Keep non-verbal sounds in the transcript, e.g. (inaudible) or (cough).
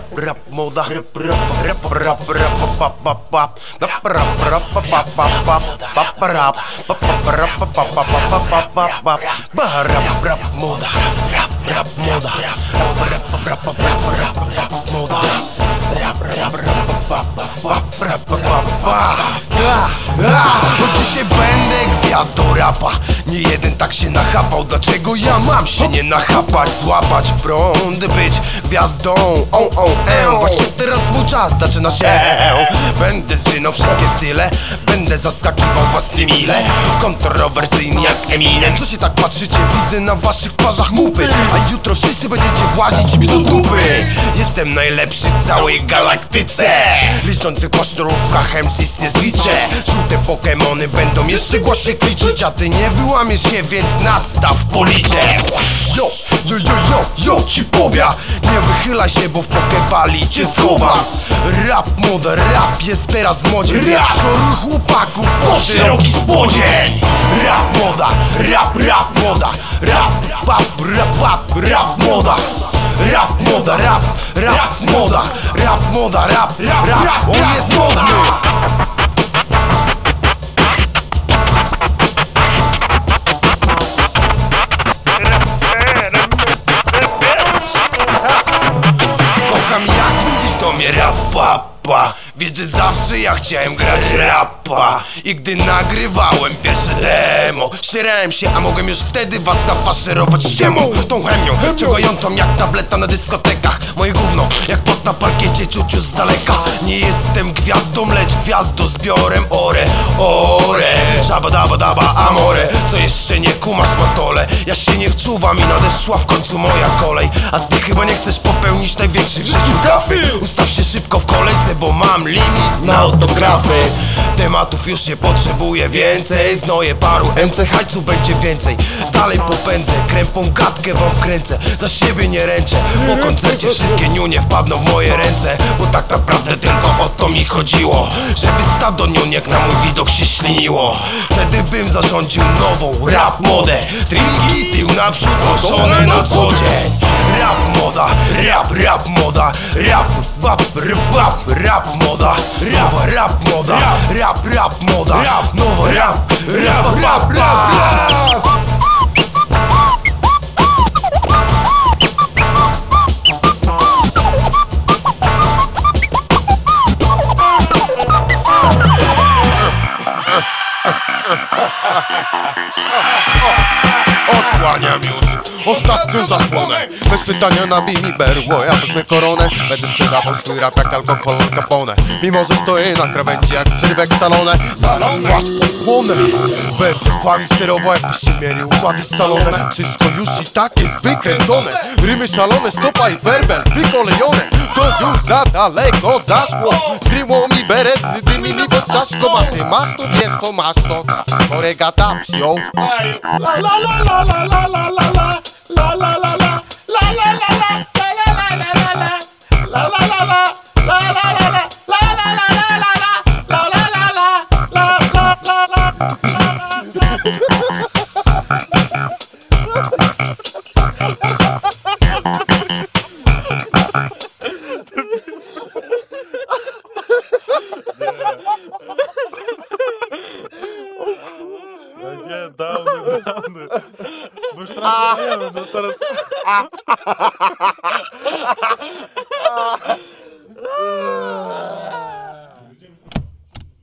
rap rap moda rap rap rap rap pop pop pop rap rap rap pop pop pop pop rap pop pop rap pop pop pop pop pop pop rap rap moda rap rap moda rap rap rap rap rap rap moda rap rap rap pop pop pop rap pop pop będę gwiazdą rapa. Nie jeden tak się nachapał Dlaczego ja mam się nie nachapać? Złapać prąd, być gwiazdą O, o, e Właśnie teraz mój czas zaczyna się. Będę żynął wszystkie style Będę zaskakiwał was tym ile Kontrowersyjny jak Eminem. Co się tak patrzycie? Widzę na waszych twarzach mupy A jutro wszyscy będziecie włazić mi do dupy. Jestem najlepszy w całej galaktyce. Liczący po sznurówkach MCs nie zliczę Żółte pokemony będą jeszcze głośniej kliczyć A ty nie wyłamiesz się, więc nadstaw policzę Yo, yo, yo, yo, yo ci powia. Nie wychylaj się, bo w pokebali cię schowam Rap moda, rap jest teraz w modzie. Chorych chłopaków po szeroki spodzień. Rap moda, rap, rap moda Rap, pap, rap, pap, rap moda Rap moda, rap, rap moda Rap moda, rap, rap, rap On jest modny. Kocham do mnie rapa Wiesz, że zawsze ja chciałem grać rapa. I gdy nagrywałem pierwsze demo Ścierałem się, a mogłem już wtedy was nafaszerować ściemą Tą chemią, ciągającą jak tableta na dyskotekach Moje gówno, jak pot na parkiecie już z daleka. Nie jestem gwiazdą, lecz gwiazdą zbiorem ore, ore. Szabadaba daba amore. Co jeszcze nie kumasz matole? Ja się nie wczuwam i nadeszła w końcu moja kolej. A ty chyba nie chcesz popełnić największych w życiu gafy Ustaw się szybko w kolejce, bo mam limit na autografy Tematów już nie potrzebuję więcej. Znoję paru MC hajcu będzie więcej. Dalej popędzę, krępą gadkę wam wkręcę. Za siebie nie ręczę Po koncercie wszystkie niunie wpadną w moje ręce. Bo tak naprawdę tylko o to mi chodziło Żeby stado niuniek na mój widok się śliniło. Wtedy bym zarządził nową rap modę. Stringi tył naprzód noszone na co dzień рэп мода, рэп, рэп мода, рэп, баб рэп, бап, мода, рэп, рэп мода, рэп, рэп мода, новый рэп, рэп, рэп, рэп, рэп. Ha (laughs) ha ha ha ha! Osłaniam już ostatnią zasłonę. Bez pytania nabij mi berło, ja wezmę koronę. Będę sprzedawał swój rap jak alkohol Capone. Mimo, że stoję na krawędzi jak Sylwek Stallone. Zaraz was pochłonę. Będę wami sterował jakbyście mieli układy scalone Wszystko już i tak jest wykręcone. Rymy szalone, stopa i werbel wykolejone. To już za daleko zaszło. Zryło mi beret, dymi mi pod czaszką A ty masz to, wiesz to, masz to. Korega tam wziął La la la la la la la la la la la la la terus terus